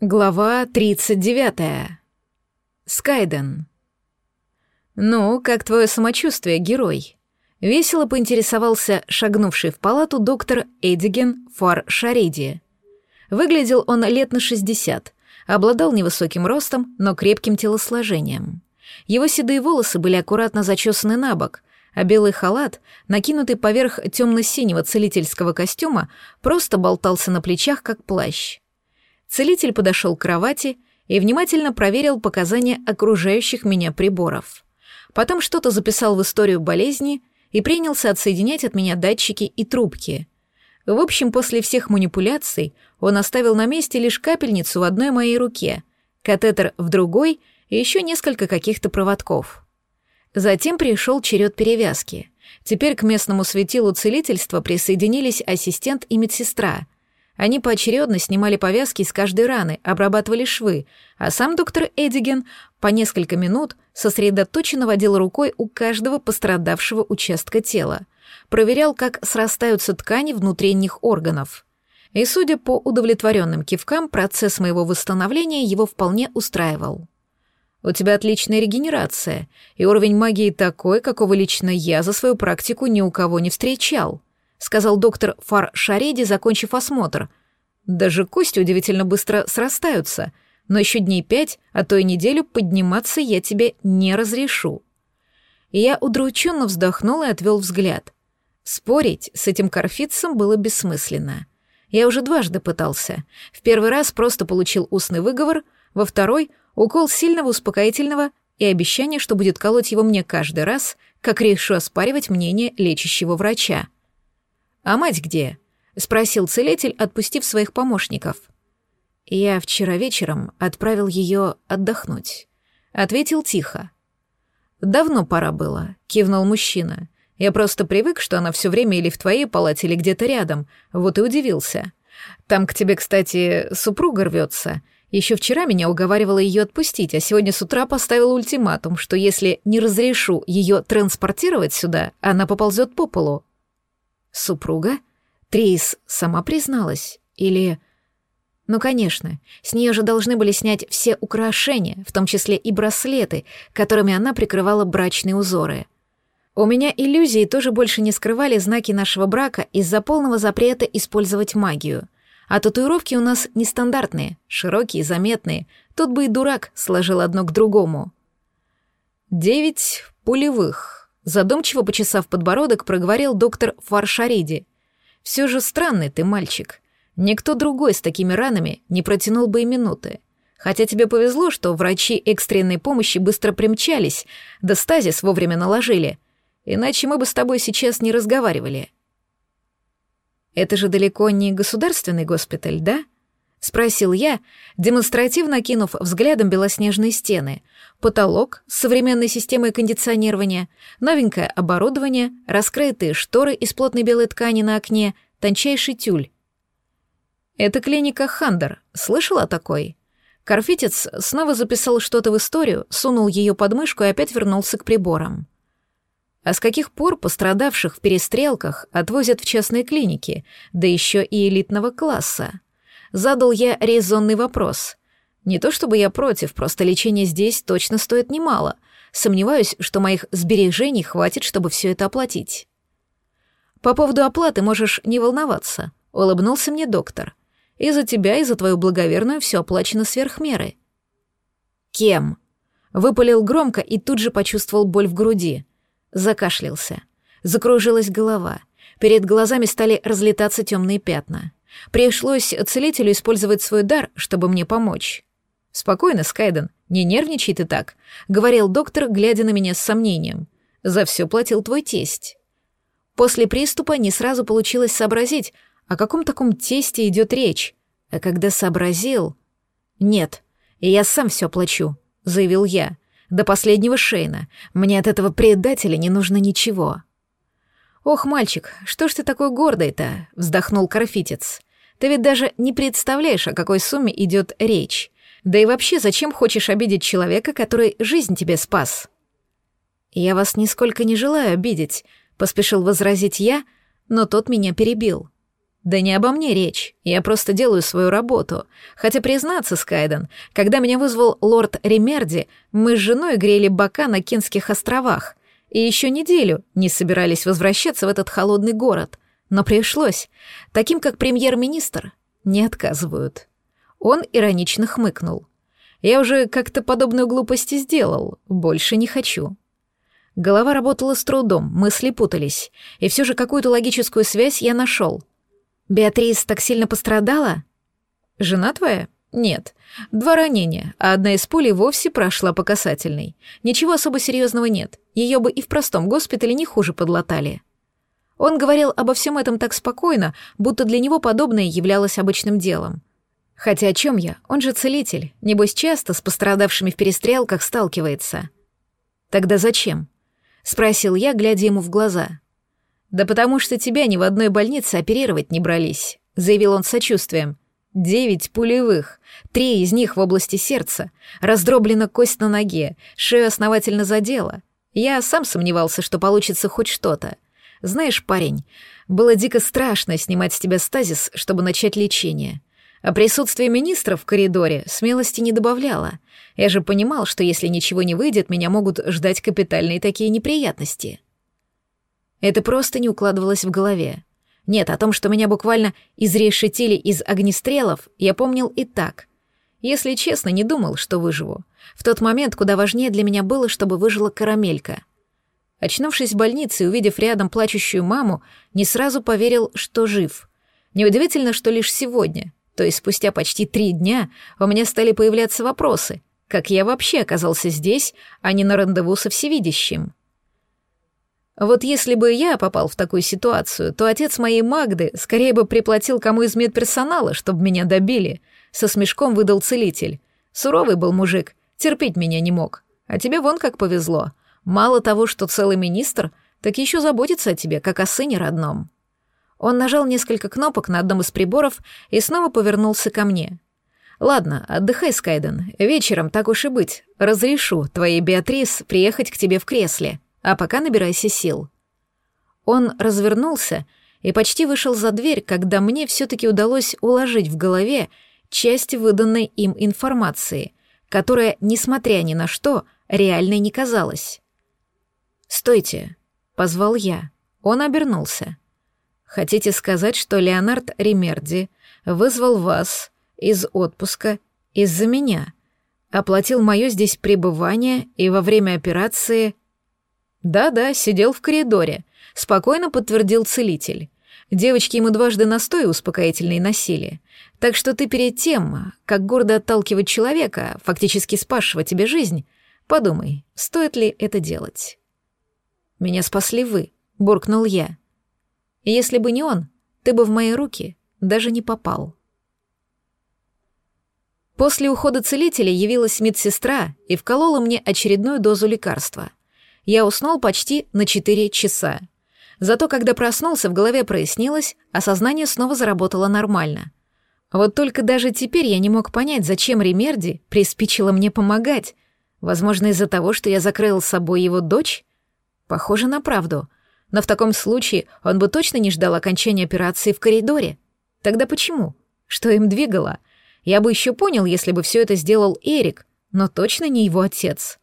Глава 39. Скайден. «Ну, как твое самочувствие, герой?» Весело поинтересовался шагнувший в палату доктор Эдиген Фар Шариди. Выглядел он лет на 60, обладал невысоким ростом, но крепким телосложением. Его седые волосы были аккуратно зачесаны на бок, а белый халат, накинутый поверх темно-синего целительского костюма, просто болтался на плечах, как плащ. Целитель подошел к кровати и внимательно проверил показания окружающих меня приборов. Потом что-то записал в историю болезни и принялся отсоединять от меня датчики и трубки. В общем, после всех манипуляций он оставил на месте лишь капельницу в одной моей руке, катетер в другой и еще несколько каких-то проводков. Затем пришел черед перевязки. Теперь к местному светилу целительства присоединились ассистент и медсестра — они поочередно снимали повязки с каждой раны, обрабатывали швы, а сам доктор Эдиген по несколько минут сосредоточенно водил рукой у каждого пострадавшего участка тела, проверял, как срастаются ткани внутренних органов. И, судя по удовлетворенным кивкам, процесс моего восстановления его вполне устраивал. «У тебя отличная регенерация, и уровень магии такой, какого лично я за свою практику ни у кого не встречал», — сказал доктор Фар Шареди, закончив осмотр. «Даже кости удивительно быстро срастаются, но еще дней пять, а то и неделю подниматься я тебе не разрешу». я удрученно вздохнул и отвел взгляд. Спорить с этим корфицем было бессмысленно. Я уже дважды пытался. В первый раз просто получил устный выговор, во второй — укол сильного успокоительного и обещание, что будет колоть его мне каждый раз, как решу оспаривать мнение лечащего врача. «А мать где?» — спросил целитель, отпустив своих помощников. «Я вчера вечером отправил ее отдохнуть», — ответил тихо. «Давно пора было», — кивнул мужчина. «Я просто привык, что она все время или в твоей палате, или где-то рядом, вот и удивился. Там к тебе, кстати, супруга рвется. Еще вчера меня уговаривала ее отпустить, а сегодня с утра поставила ультиматум, что если не разрешу ее транспортировать сюда, она поползет по полу. Супруга? Трис сама призналась? Или... Ну, конечно, с нее же должны были снять все украшения, в том числе и браслеты, которыми она прикрывала брачные узоры. У меня иллюзии тоже больше не скрывали знаки нашего брака из-за полного запрета использовать магию. А татуировки у нас нестандартные, широкие, заметные. Тут бы и дурак сложил одно к другому. Девять пулевых. Задумчиво почесав подбородок, проговорил доктор Фаршариди. «Все же странный ты мальчик. Никто другой с такими ранами не протянул бы и минуты. Хотя тебе повезло, что врачи экстренной помощи быстро примчались, да стазис вовремя наложили. Иначе мы бы с тобой сейчас не разговаривали». «Это же далеко не государственный госпиталь, да?» — спросил я, демонстративно кинув взглядом белоснежные стены, потолок с современной системой кондиционирования, новенькое оборудование, раскрытые шторы из плотной белой ткани на окне, тончайший тюль. «Это клиника Хандер. Слышала такой?» Карфитец снова записал что-то в историю, сунул ее под мышку и опять вернулся к приборам. А с каких пор пострадавших в перестрелках отвозят в частные клиники, да еще и элитного класса? Задал я резонный вопрос. Не то чтобы я против, просто лечение здесь точно стоит немало. Сомневаюсь, что моих сбережений хватит, чтобы все это оплатить. По поводу оплаты можешь не волноваться, улыбнулся мне доктор. И за тебя, и за твою благоверную все оплачено сверх меры. Кем? Выпалил громко и тут же почувствовал боль в груди. Закашлялся. Закружилась голова. Перед глазами стали разлетаться темные пятна. Пришлось целителю использовать свой дар, чтобы мне помочь. «Спокойно, Скайден, не нервничай ты так», — говорил доктор, глядя на меня с сомнением. «За все платил твой тесть». После приступа не сразу получилось сообразить, о каком таком тесте идет речь. А когда сообразил... «Нет, я сам все плачу», — заявил я. «До последнего Шейна. Мне от этого предателя не нужно ничего». «Ох, мальчик, что ж ты такой гордый-то?» — вздохнул Карфитец. «Ты ведь даже не представляешь, о какой сумме идет речь. Да и вообще, зачем хочешь обидеть человека, который жизнь тебе спас?» «Я вас нисколько не желаю обидеть», — поспешил возразить я, но тот меня перебил. Да не обо мне речь, я просто делаю свою работу. Хотя, признаться, Скайден, когда меня вызвал лорд Ремерди, мы с женой грели бока на Кенских островах, и еще неделю не собирались возвращаться в этот холодный город. Но пришлось. Таким, как премьер-министр, не отказывают. Он иронично хмыкнул. Я уже как-то подобную глупость сделал, больше не хочу. Голова работала с трудом, мысли путались, и все же какую-то логическую связь я нашел. Беатрис так сильно пострадала? Жена твоя? Нет. Два ранения, а одна из пулей вовсе прошла по касательной. Ничего особо серьезного нет. Ее бы и в простом госпитале не хуже подлатали. Он говорил обо всем этом так спокойно, будто для него подобное являлось обычным делом. Хотя о чем я? Он же целитель. Небось, часто с пострадавшими в перестрелках сталкивается. Тогда зачем? Спросил я, глядя ему в глаза. Да потому что тебя ни в одной больнице оперировать не брались, заявил он с сочувствием. Девять пулевых, три из них в области сердца, раздроблена кость на ноге, шею основательно задела. Я сам сомневался, что получится хоть что-то. Знаешь, парень, было дико страшно снимать с тебя стазис, чтобы начать лечение. А присутствие министра в коридоре смелости не добавляло. Я же понимал, что если ничего не выйдет, меня могут ждать капитальные такие неприятности. Это просто не укладывалось в голове. Нет, о том, что меня буквально изрешетили из огнестрелов, я помнил и так. Если честно, не думал, что выживу. В тот момент куда важнее для меня было, чтобы выжила карамелька. Очнувшись в больнице и увидев рядом плачущую маму, не сразу поверил, что жив. Неудивительно, что лишь сегодня, то есть спустя почти три дня, у меня стали появляться вопросы, как я вообще оказался здесь, а не на рандеву со всевидящим. Вот если бы я попал в такую ситуацию, то отец моей Магды скорее бы приплатил кому из медперсонала, чтобы меня добили. Со смешком выдал целитель. Суровый был мужик, терпеть меня не мог. А тебе вон как повезло. Мало того, что целый министр, так еще заботится о тебе, как о сыне родном. Он нажал несколько кнопок на одном из приборов и снова повернулся ко мне. «Ладно, отдыхай, Скайден. Вечером, так уж и быть, разрешу твоей Беатрис приехать к тебе в кресле, а пока набирайся сил». Он развернулся и почти вышел за дверь, когда мне все-таки удалось уложить в голове часть выданной им информации, которая, несмотря ни на что, реальной не казалась. «Стойте», — позвал я. Он обернулся. Хотите сказать, что Леонард Ремерди вызвал вас из отпуска из-за меня, оплатил мое здесь пребывание и во время операции... Да-да, сидел в коридоре, спокойно подтвердил целитель. Девочки ему дважды настой успокоительный носили. Так что ты перед тем, как гордо отталкивать человека, фактически спасшего тебе жизнь, подумай, стоит ли это делать. «Меня спасли вы», — буркнул я. Если бы не он, ты бы в мои руки даже не попал. После ухода целителя явилась медсестра и вколола мне очередную дозу лекарства. Я уснул почти на 4 часа. Зато когда проснулся, в голове прояснилось, а сознание снова заработало нормально. Вот только даже теперь я не мог понять, зачем Ремерди приспичило мне помогать. Возможно, из-за того, что я закрыл с собой его дочь? Похоже на правду — но в таком случае он бы точно не ждал окончания операции в коридоре. Тогда почему? Что им двигало? Я бы еще понял, если бы все это сделал Эрик, но точно не его отец.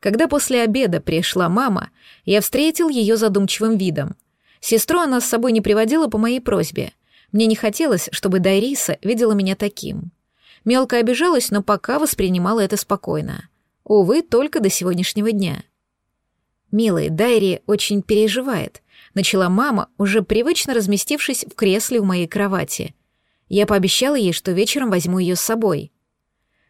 Когда после обеда пришла мама, я встретил ее задумчивым видом. Сестру она с собой не приводила по моей просьбе. Мне не хотелось, чтобы Дайриса видела меня таким. Мелко обижалась, но пока воспринимала это спокойно. Увы, только до сегодняшнего дня. «Милый, Дайри очень переживает», — начала мама, уже привычно разместившись в кресле у моей кровати. Я пообещала ей, что вечером возьму ее с собой.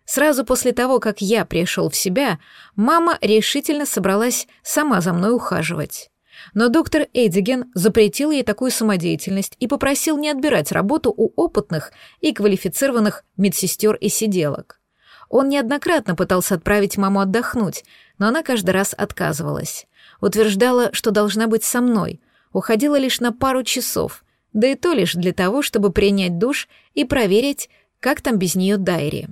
Сразу после того, как я пришел в себя, мама решительно собралась сама за мной ухаживать. Но доктор Эдиген запретил ей такую самодеятельность и попросил не отбирать работу у опытных и квалифицированных медсестер и сиделок. Он неоднократно пытался отправить маму отдохнуть, но она каждый раз отказывалась. Утверждала, что должна быть со мной, уходила лишь на пару часов, да и то лишь для того, чтобы принять душ и проверить, как там без нее Дайри.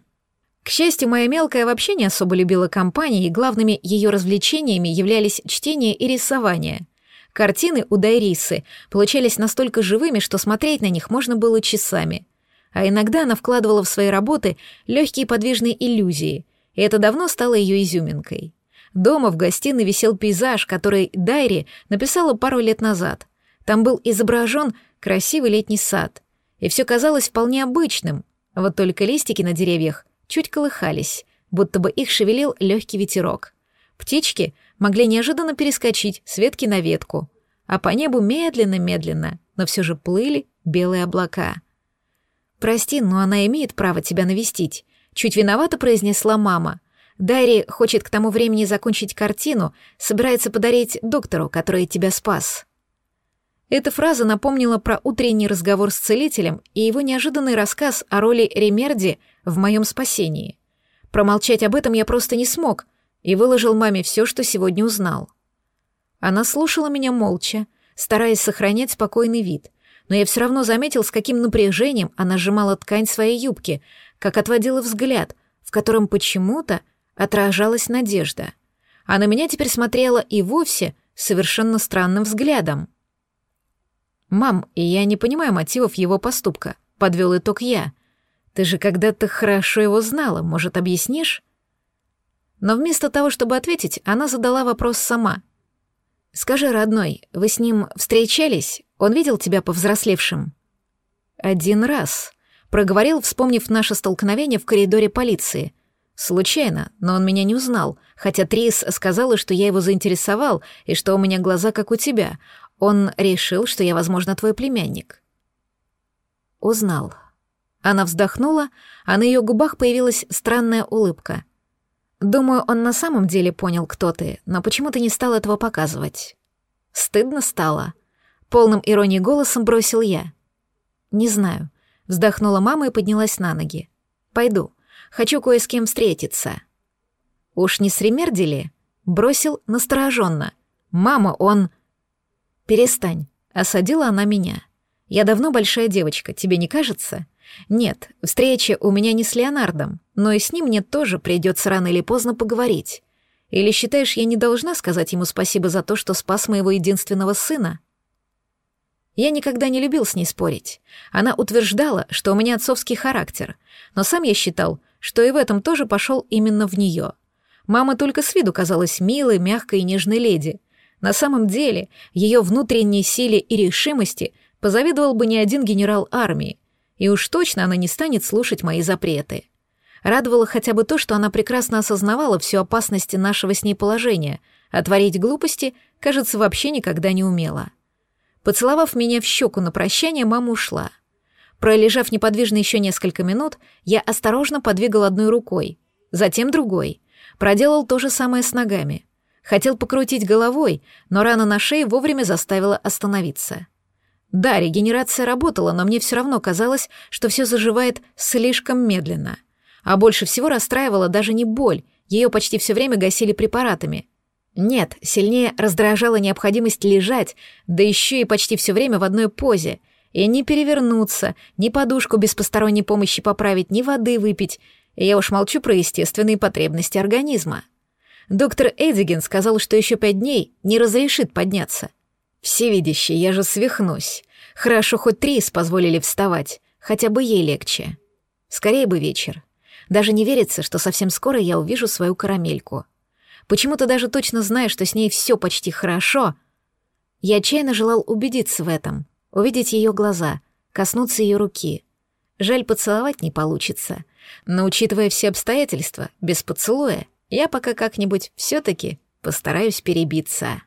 К счастью, моя мелкая вообще не особо любила компании, и главными ее развлечениями являлись чтение и рисование. Картины у Дайрисы получались настолько живыми, что смотреть на них можно было часами. А иногда она вкладывала в свои работы легкие подвижные иллюзии, и это давно стало ее изюминкой. Дома в гостиной висел пейзаж, который Дайри написала пару лет назад. Там был изображен красивый летний сад, и все казалось вполне обычным, вот только листики на деревьях чуть колыхались, будто бы их шевелил легкий ветерок. Птички могли неожиданно перескочить с ветки на ветку, а по небу медленно-медленно, но все же плыли белые облака. «Прости, но она имеет право тебя навестить», — чуть виновато произнесла мама. «Дайри хочет к тому времени закончить картину, собирается подарить доктору, который тебя спас». Эта фраза напомнила про утренний разговор с целителем и его неожиданный рассказ о роли Ремерди в моем спасении. Промолчать об этом я просто не смог и выложил маме все, что сегодня узнал. Она слушала меня молча, стараясь сохранять спокойный вид, но я все равно заметил, с каким напряжением она сжимала ткань своей юбки, как отводила взгляд, в котором почему-то отражалась надежда. А на меня теперь смотрела и вовсе совершенно странным взглядом. «Мам, я не понимаю мотивов его поступка», — подвел итог я. «Ты же когда-то хорошо его знала, может, объяснишь?» Но вместо того, чтобы ответить, она задала вопрос сама. «Скажи, родной, вы с ним встречались? Он видел тебя повзрослевшим?» «Один раз», — проговорил, вспомнив наше столкновение в коридоре полиции. «Случайно, но он меня не узнал, хотя Трис сказала, что я его заинтересовал и что у меня глаза как у тебя, он решил, что я, возможно, твой племянник. Узнал. Она вздохнула, а на ее губах появилась странная улыбка. Думаю, он на самом деле понял, кто ты, но почему-то не стал этого показывать. Стыдно стало. Полным иронией голосом бросил я. Не знаю. Вздохнула мама и поднялась на ноги. Пойду. Хочу кое с кем встретиться. Уж не с Ремердили? Бросил настороженно. Мама, он... «Перестань», — осадила она меня. «Я давно большая девочка, тебе не кажется?» «Нет, встреча у меня не с Леонардом, но и с ним мне тоже придется рано или поздно поговорить. Или считаешь, я не должна сказать ему спасибо за то, что спас моего единственного сына?» Я никогда не любил с ней спорить. Она утверждала, что у меня отцовский характер, но сам я считал, что и в этом тоже пошел именно в нее. Мама только с виду казалась милой, мягкой и нежной леди — на самом деле, ее внутренней силе и решимости позавидовал бы не один генерал армии, и уж точно она не станет слушать мои запреты. Радовало хотя бы то, что она прекрасно осознавала всю опасность нашего с ней положения, а творить глупости, кажется, вообще никогда не умела. Поцеловав меня в щеку на прощание, мама ушла. Пролежав неподвижно еще несколько минут, я осторожно подвигал одной рукой, затем другой. Проделал то же самое с ногами — Хотел покрутить головой, но рана на шее вовремя заставила остановиться. Да, регенерация работала, но мне все равно казалось, что все заживает слишком медленно. А больше всего расстраивала даже не боль, ее почти все время гасили препаратами. Нет, сильнее раздражала необходимость лежать, да еще и почти все время в одной позе, и не перевернуться, ни подушку без посторонней помощи поправить, ни воды выпить, я уж молчу про естественные потребности организма. Доктор Эдиген сказал, что еще пять дней не разрешит подняться. Всевидящий, я же свихнусь. Хорошо, хоть Трис позволили вставать, хотя бы ей легче. Скорее бы вечер. Даже не верится, что совсем скоро я увижу свою карамельку. Почему-то даже точно знаю, что с ней все почти хорошо. Я отчаянно желал убедиться в этом, увидеть ее глаза, коснуться ее руки. Жаль, поцеловать не получится. Но, учитывая все обстоятельства, без поцелуя я пока как-нибудь все-таки постараюсь перебиться.